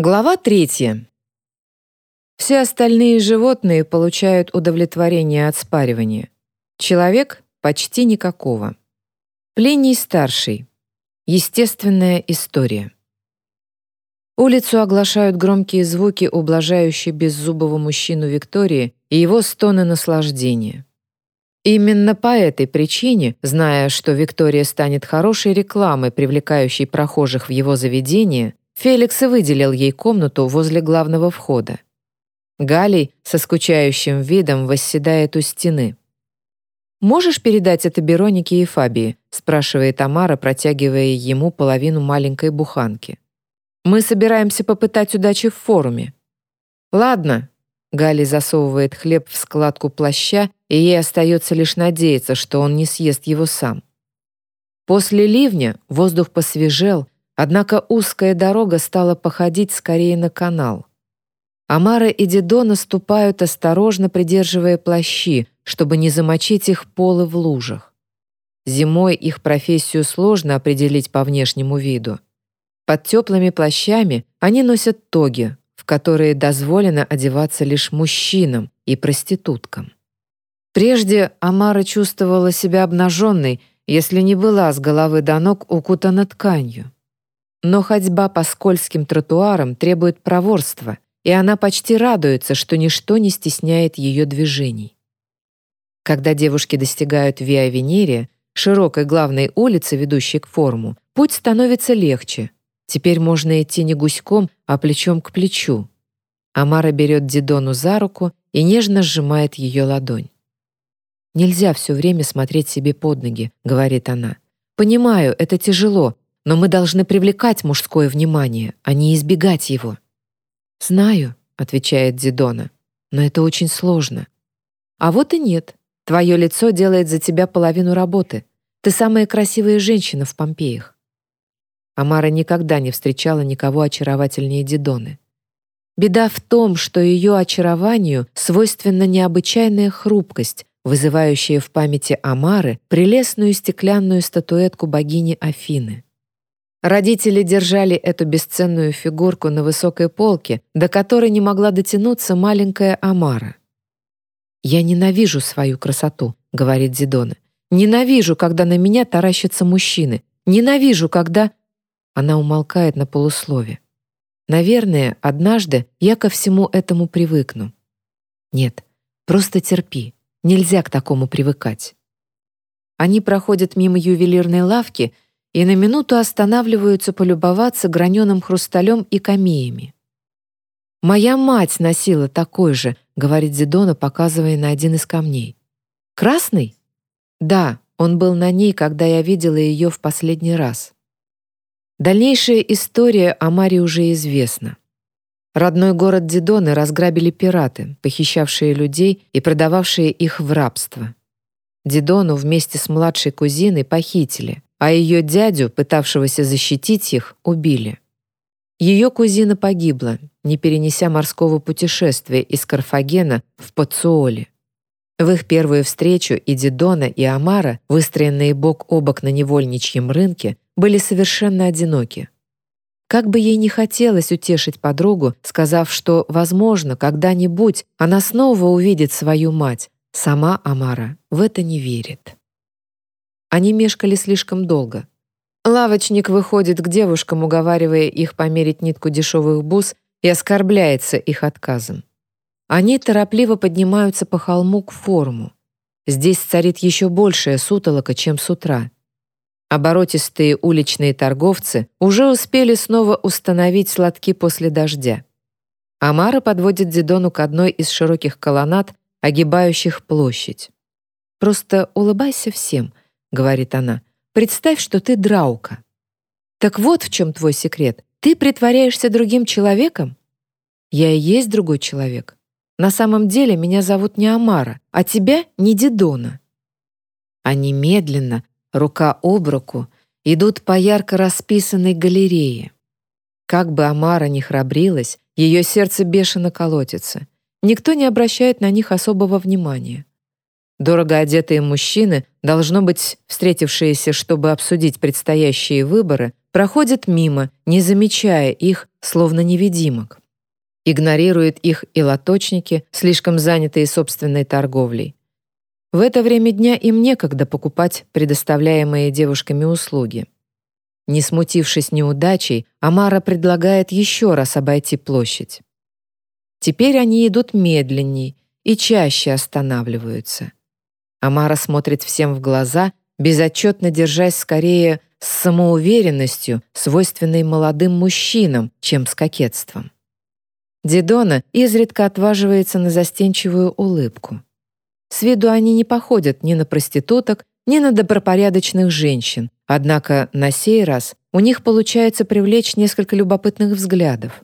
Глава третья. Все остальные животные получают удовлетворение от спаривания. Человек — почти никакого. Плиний старший. Естественная история. Улицу оглашают громкие звуки, ублажающие беззубого мужчину Виктории и его стоны наслаждения. Именно по этой причине, зная, что Виктория станет хорошей рекламой, привлекающей прохожих в его заведение, Феликс выделил ей комнату возле главного входа. Галей со скучающим видом восседает у стены. «Можешь передать это Беронике и Фабии?» спрашивает Тамара, протягивая ему половину маленькой буханки. «Мы собираемся попытать удачи в форуме». «Ладно». Гали засовывает хлеб в складку плаща, и ей остается лишь надеяться, что он не съест его сам. После ливня воздух посвежел, Однако узкая дорога стала походить скорее на канал. Амара и Дидо наступают, осторожно придерживая плащи, чтобы не замочить их полы в лужах. Зимой их профессию сложно определить по внешнему виду. Под теплыми плащами они носят тоги, в которые дозволено одеваться лишь мужчинам и проституткам. Прежде Амара чувствовала себя обнаженной, если не была с головы до ног укутана тканью. Но ходьба по скользким тротуарам требует проворства, и она почти радуется, что ничто не стесняет ее движений. Когда девушки достигают Виа Венерия, широкой главной улицы, ведущей к форуму, путь становится легче. Теперь можно идти не гуськом, а плечом к плечу. Амара берет Дидону за руку и нежно сжимает ее ладонь. «Нельзя все время смотреть себе под ноги», — говорит она. «Понимаю, это тяжело, но мы должны привлекать мужское внимание, а не избегать его». «Знаю», — отвечает Дидона, — «но это очень сложно». «А вот и нет. Твое лицо делает за тебя половину работы. Ты самая красивая женщина в Помпеях». Амара никогда не встречала никого очаровательнее Дидоны. Беда в том, что ее очарованию свойственна необычайная хрупкость, вызывающая в памяти Амары прелестную стеклянную статуэтку богини Афины. Родители держали эту бесценную фигурку на высокой полке, до которой не могла дотянуться маленькая Амара. «Я ненавижу свою красоту», — говорит Зидона. «Ненавижу, когда на меня таращатся мужчины. Ненавижу, когда...» Она умолкает на полуслове. «Наверное, однажды я ко всему этому привыкну». «Нет, просто терпи. Нельзя к такому привыкать». Они проходят мимо ювелирной лавки — и на минуту останавливаются полюбоваться граненым хрусталем и камеями. «Моя мать носила такой же», — говорит Зидона, показывая на один из камней. «Красный?» «Да, он был на ней, когда я видела ее в последний раз». Дальнейшая история о Маре уже известна. Родной город Дидоны разграбили пираты, похищавшие людей и продававшие их в рабство. Дидону вместе с младшей кузиной похитили, а ее дядю, пытавшегося защитить их, убили. Ее кузина погибла, не перенеся морского путешествия из Карфагена в Пацуоли. В их первую встречу и Дидона, и Амара, выстроенные бок о бок на невольничьем рынке, были совершенно одиноки. Как бы ей не хотелось утешить подругу, сказав, что, возможно, когда-нибудь она снова увидит свою мать, сама Амара в это не верит. Они мешкали слишком долго. Лавочник выходит к девушкам, уговаривая их померить нитку дешевых бус и оскорбляется их отказом. Они торопливо поднимаются по холму к форуму. Здесь царит еще большая сутолока, чем с утра. Оборотистые уличные торговцы уже успели снова установить сладки после дождя. Амара подводит Дидону к одной из широких колоннад, огибающих площадь. «Просто улыбайся всем», — говорит она. «Представь, что ты драука». «Так вот в чем твой секрет. Ты притворяешься другим человеком?» «Я и есть другой человек. На самом деле меня зовут не Амара, а тебя не Дидона». Они медленно, рука об руку, идут по ярко расписанной галерее. Как бы Амара ни храбрилась, ее сердце бешено колотится. Никто не обращает на них особого внимания. Дорого одетые мужчины, должно быть, встретившиеся, чтобы обсудить предстоящие выборы, проходит мимо, не замечая их, словно невидимок. Игнорируют их и лоточники, слишком занятые собственной торговлей. В это время дня им некогда покупать предоставляемые девушками услуги. Не смутившись неудачей, Амара предлагает еще раз обойти площадь. Теперь они идут медленней и чаще останавливаются. Амара смотрит всем в глаза, безотчетно держась скорее с самоуверенностью, свойственной молодым мужчинам, чем с кокетством. Дидона изредка отваживается на застенчивую улыбку. С виду они не походят ни на проституток, ни на добропорядочных женщин, однако на сей раз у них получается привлечь несколько любопытных взглядов.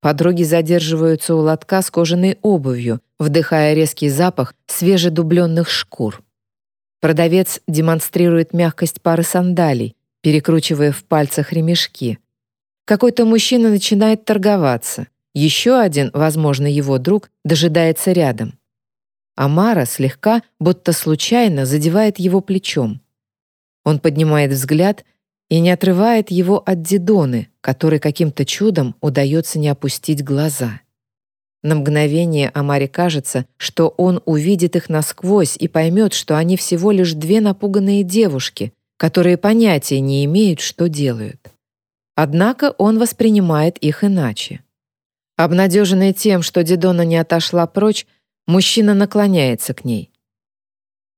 Подруги задерживаются у лотка с кожаной обувью, вдыхая резкий запах свежедубленных шкур. Продавец демонстрирует мягкость пары сандалий, перекручивая в пальцах ремешки. Какой-то мужчина начинает торговаться. Еще один, возможно, его друг, дожидается рядом. Амара слегка, будто случайно, задевает его плечом. Он поднимает взгляд и не отрывает его от Дидоны, которой каким-то чудом удается не опустить глаза. На мгновение Амаре кажется, что он увидит их насквозь и поймет, что они всего лишь две напуганные девушки, которые понятия не имеют, что делают. Однако он воспринимает их иначе. Обнадеженный тем, что Дидона не отошла прочь, мужчина наклоняется к ней.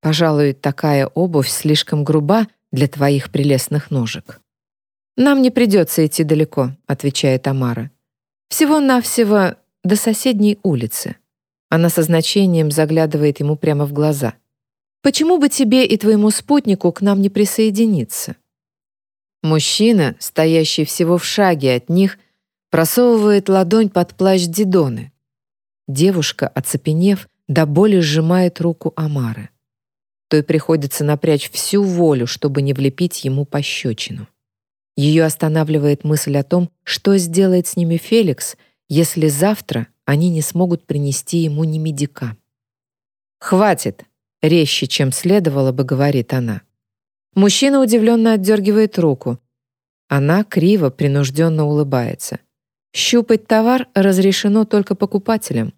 «Пожалуй, такая обувь слишком груба для твоих прелестных ножек». «Нам не придется идти далеко», — отвечает Тамара. «Всего-навсего до соседней улицы». Она со значением заглядывает ему прямо в глаза. «Почему бы тебе и твоему спутнику к нам не присоединиться?» Мужчина, стоящий всего в шаге от них, просовывает ладонь под плащ Дидоны. Девушка, оцепенев, до боли сжимает руку Амары. Той приходится напрячь всю волю, чтобы не влепить ему пощечину. Ее останавливает мысль о том, что сделает с ними Феликс, если завтра они не смогут принести ему ни медика. «Хватит!» — резче, чем следовало бы, говорит она. Мужчина удивленно отдергивает руку. Она криво, принужденно улыбается. Щупать товар разрешено только покупателям.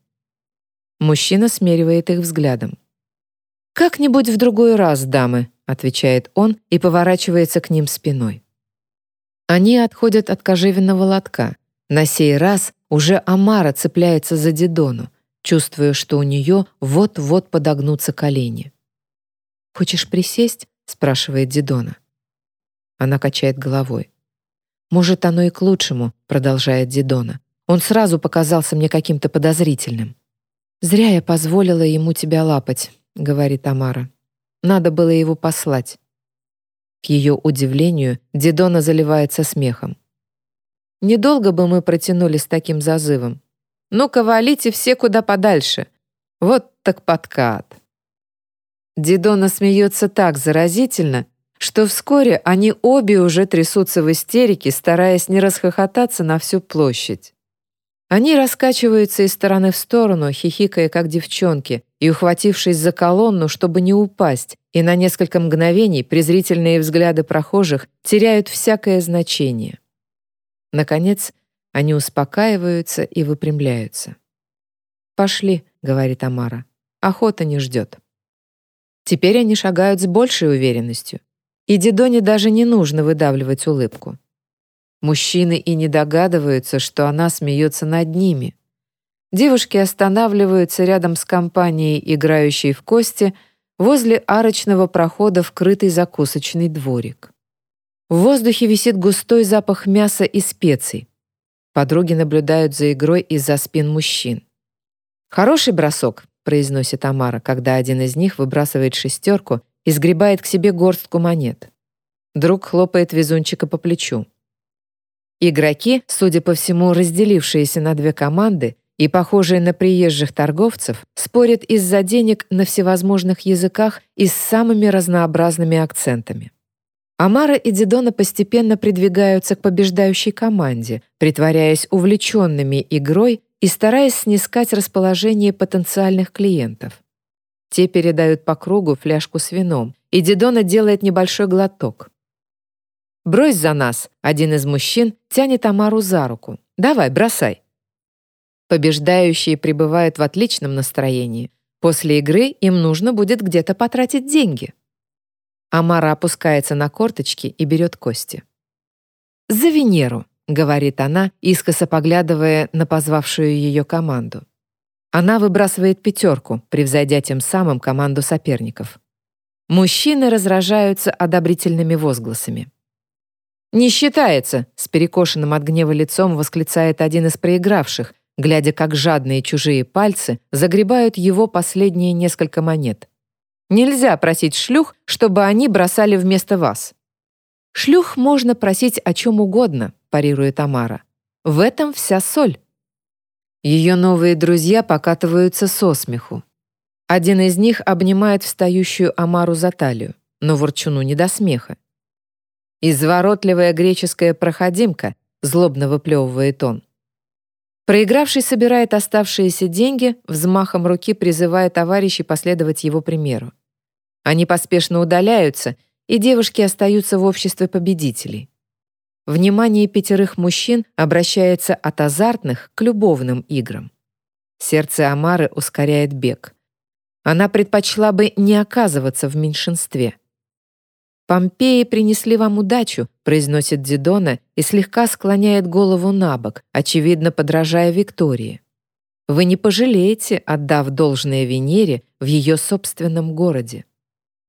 Мужчина смеривает их взглядом. «Как-нибудь в другой раз, дамы», — отвечает он и поворачивается к ним спиной. Они отходят от кожевенного лотка. На сей раз уже Амара цепляется за Дидону, чувствуя, что у нее вот-вот подогнутся колени. «Хочешь присесть?» — спрашивает Дидона. Она качает головой. «Может, оно и к лучшему», — продолжает Дидона. «Он сразу показался мне каким-то подозрительным». «Зря я позволила ему тебя лапать», — говорит Тамара. «Надо было его послать». К ее удивлению, Дидона заливается смехом. «Недолго бы мы протянули с таким зазывом. Ну-ка, валите все куда подальше. Вот так подкат». Дидона смеется так заразительно, что вскоре они обе уже трясутся в истерике, стараясь не расхохотаться на всю площадь. Они раскачиваются из стороны в сторону, хихикая как девчонки, и ухватившись за колонну, чтобы не упасть, и на несколько мгновений презрительные взгляды прохожих теряют всякое значение. Наконец, они успокаиваются и выпрямляются. «Пошли», — говорит Амара, — «охота не ждет». Теперь они шагают с большей уверенностью, и Дидоне даже не нужно выдавливать улыбку. Мужчины и не догадываются, что она смеется над ними. Девушки останавливаются рядом с компанией, играющей в кости, возле арочного прохода в крытый закусочный дворик. В воздухе висит густой запах мяса и специй. Подруги наблюдают за игрой из-за спин мужчин. «Хороший бросок», — произносит Тамара, когда один из них выбрасывает шестерку и сгребает к себе горстку монет. Друг хлопает везунчика по плечу. Игроки, судя по всему, разделившиеся на две команды и похожие на приезжих торговцев, спорят из-за денег на всевозможных языках и с самыми разнообразными акцентами. Амара и Дидона постепенно придвигаются к побеждающей команде, притворяясь увлеченными игрой и стараясь снискать расположение потенциальных клиентов. Те передают по кругу фляжку с вином, и Дидона делает небольшой глоток. «Брось за нас!» Один из мужчин тянет Амару за руку. «Давай, бросай!» Побеждающие пребывают в отличном настроении. После игры им нужно будет где-то потратить деньги. Амара опускается на корточки и берет кости. «За Венеру!» — говорит она, искоса поглядывая на позвавшую ее команду. Она выбрасывает пятерку, превзойдя тем самым команду соперников. Мужчины разражаются одобрительными возгласами. «Не считается!» — с перекошенным от гнева лицом восклицает один из проигравших, глядя, как жадные чужие пальцы загребают его последние несколько монет. «Нельзя просить шлюх, чтобы они бросали вместо вас». «Шлюх можно просить о чем угодно», — парирует Амара. «В этом вся соль». Ее новые друзья покатываются со смеху. Один из них обнимает встающую Амару за талию, но Ворчуну не до смеха. «Изворотливая греческая проходимка», — злобно выплевывает он. Проигравший собирает оставшиеся деньги, взмахом руки призывая товарищей последовать его примеру. Они поспешно удаляются, и девушки остаются в обществе победителей. Внимание пятерых мужчин обращается от азартных к любовным играм. Сердце Амары ускоряет бег. Она предпочла бы не оказываться в меньшинстве. «Помпеи принесли вам удачу», — произносит Дидона и слегка склоняет голову на бок, очевидно подражая Виктории. «Вы не пожалеете, отдав должное Венере в ее собственном городе».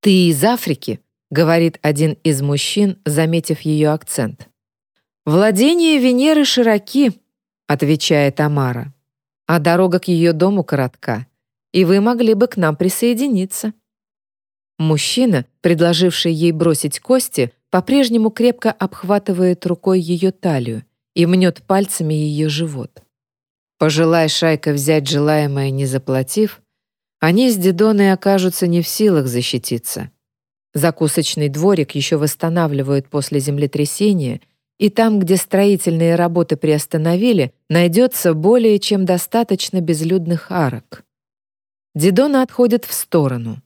«Ты из Африки?» — говорит один из мужчин, заметив ее акцент. «Владения Венеры широки», — отвечает Амара. «А дорога к ее дому коротка, и вы могли бы к нам присоединиться». Мужчина, предложивший ей бросить кости, по-прежнему крепко обхватывает рукой ее талию и мнет пальцами ее живот. Пожелай шайка взять желаемое, не заплатив, они с Дидоной окажутся не в силах защититься. Закусочный дворик еще восстанавливают после землетрясения, и там, где строительные работы приостановили, найдется более чем достаточно безлюдных арок. Дидона отходит в сторону.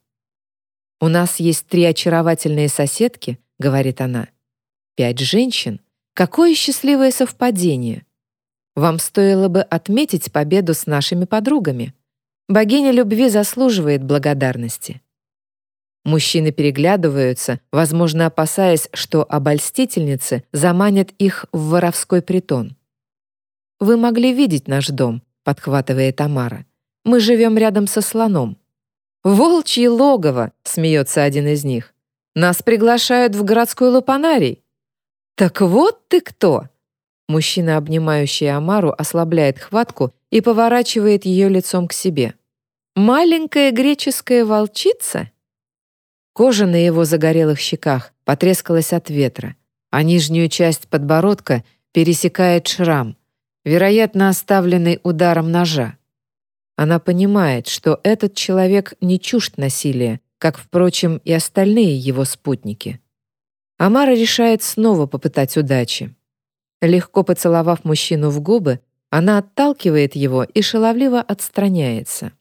«У нас есть три очаровательные соседки», — говорит она. «Пять женщин? Какое счастливое совпадение! Вам стоило бы отметить победу с нашими подругами. Богиня любви заслуживает благодарности». Мужчины переглядываются, возможно, опасаясь, что обольстительницы заманят их в воровской притон. «Вы могли видеть наш дом», — подхватывает Тамара. «Мы живем рядом со слоном». «Волчье логово!» — смеется один из них. «Нас приглашают в городской лапанарий». «Так вот ты кто!» Мужчина, обнимающий Амару, ослабляет хватку и поворачивает ее лицом к себе. «Маленькая греческая волчица?» Кожа на его загорелых щеках потрескалась от ветра, а нижнюю часть подбородка пересекает шрам, вероятно, оставленный ударом ножа. Она понимает, что этот человек не чужд насилия, как, впрочем, и остальные его спутники. Амара решает снова попытать удачи. Легко поцеловав мужчину в губы, она отталкивает его и шаловливо отстраняется.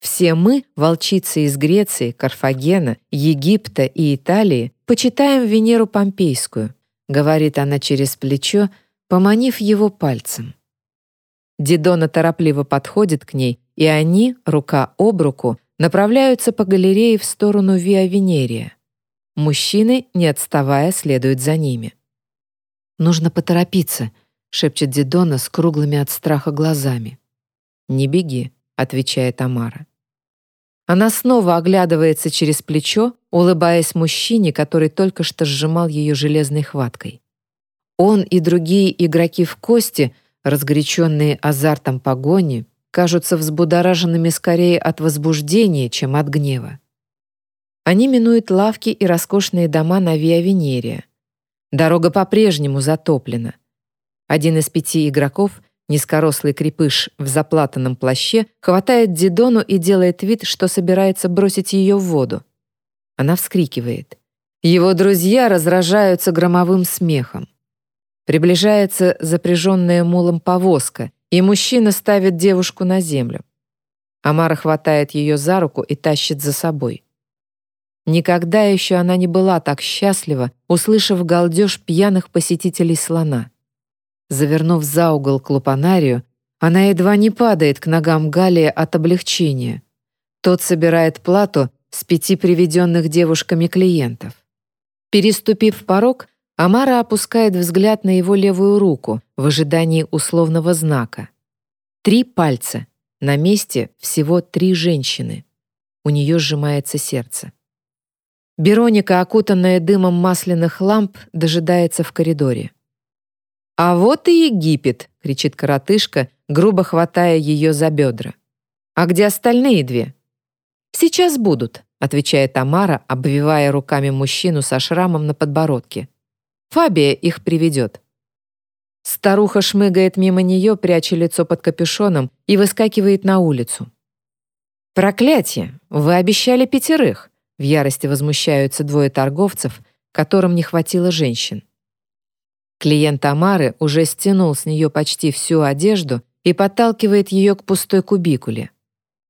Все мы, волчицы из Греции, Карфагена, Египта и Италии, почитаем Венеру Помпейскую, говорит она через плечо, поманив его пальцем. Дидона торопливо подходит к ней, и они, рука об руку, направляются по галерее в сторону Виа Венерия. Мужчины, не отставая, следуют за ними. «Нужно поторопиться», — шепчет Дидона с круглыми от страха глазами. «Не беги», — отвечает Амара. Она снова оглядывается через плечо, улыбаясь мужчине, который только что сжимал ее железной хваткой. Он и другие игроки в кости — разгоряченные азартом погони, кажутся взбудораженными скорее от возбуждения, чем от гнева. Они минуют лавки и роскошные дома на Виа Дорога по-прежнему затоплена. Один из пяти игроков, низкорослый крепыш в заплатанном плаще, хватает Дидону и делает вид, что собирается бросить ее в воду. Она вскрикивает. Его друзья разражаются громовым смехом. Приближается запряженная мулом повозка, и мужчина ставит девушку на землю. Амара хватает ее за руку и тащит за собой. Никогда еще она не была так счастлива, услышав галдеж пьяных посетителей слона. Завернув за угол к лупанарию, она едва не падает к ногам Галия от облегчения. Тот собирает плату с пяти приведенных девушками клиентов. Переступив порог, Амара опускает взгляд на его левую руку в ожидании условного знака. Три пальца. На месте всего три женщины. У нее сжимается сердце. Бероника, окутанная дымом масляных ламп, дожидается в коридоре. «А вот и Египет!» — кричит коротышка, грубо хватая ее за бедра. «А где остальные две?» «Сейчас будут», — отвечает Тамара, обвивая руками мужчину со шрамом на подбородке. «Фабия их приведет». Старуха шмыгает мимо нее, пряча лицо под капюшоном, и выскакивает на улицу. «Проклятие! Вы обещали пятерых!» В ярости возмущаются двое торговцев, которым не хватило женщин. Клиент Амары уже стянул с нее почти всю одежду и подталкивает ее к пустой кубикуле.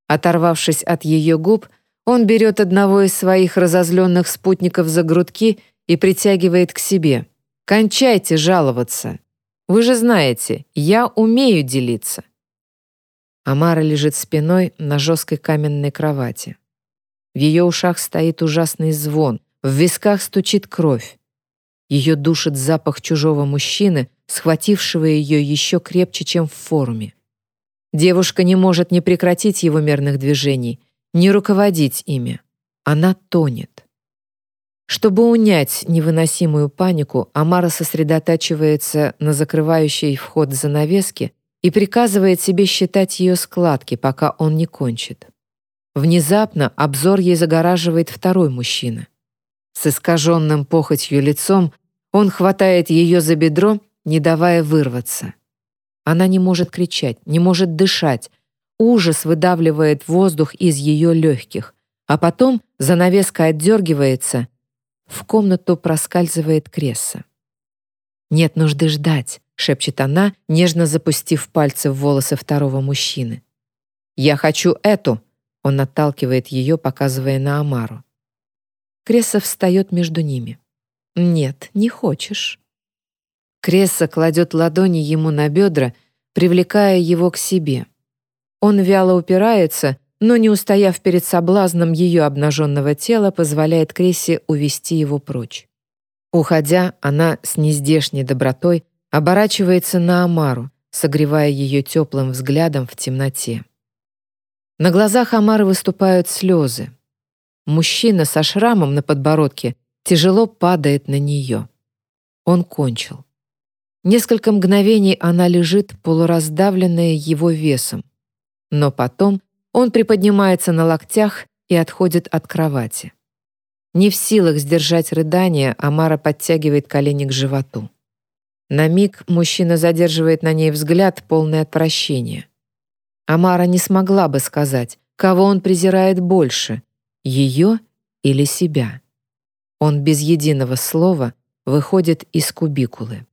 Оторвавшись от ее губ, он берет одного из своих разозленных спутников за грудки и притягивает к себе. «Кончайте жаловаться! Вы же знаете, я умею делиться!» Амара лежит спиной на жесткой каменной кровати. В ее ушах стоит ужасный звон, в висках стучит кровь. Ее душит запах чужого мужчины, схватившего ее еще крепче, чем в форуме. Девушка не может не прекратить его мерных движений, не руководить ими. Она тонет. Чтобы унять невыносимую панику, Амара сосредотачивается на закрывающей вход занавеске и приказывает себе считать ее складки, пока он не кончит. Внезапно обзор ей загораживает второй мужчина. С искаженным похотью лицом он хватает ее за бедро, не давая вырваться. Она не может кричать, не может дышать. Ужас выдавливает воздух из ее легких. А потом занавеска отдергивается. В комнату проскальзывает Кресса. «Нет нужды ждать», — шепчет она, нежно запустив пальцы в волосы второго мужчины. «Я хочу эту», — он отталкивает ее, показывая на Амару. Кресса встает между ними. «Нет, не хочешь». Кресса кладет ладони ему на бедра, привлекая его к себе. Он вяло упирается, но, не устояв перед соблазном ее обнаженного тела, позволяет Крессе увести его прочь. Уходя, она с нездешней добротой оборачивается на Амару, согревая ее теплым взглядом в темноте. На глазах Амары выступают слезы. Мужчина со шрамом на подбородке тяжело падает на нее. Он кончил. Несколько мгновений она лежит, полураздавленная его весом. Но потом он приподнимается на локтях и отходит от кровати. Не в силах сдержать рыдание, Амара подтягивает колени к животу. На миг мужчина задерживает на ней взгляд, полный отвращения. Амара не смогла бы сказать, кого он презирает больше, ее или себя. Он без единого слова выходит из кубикулы.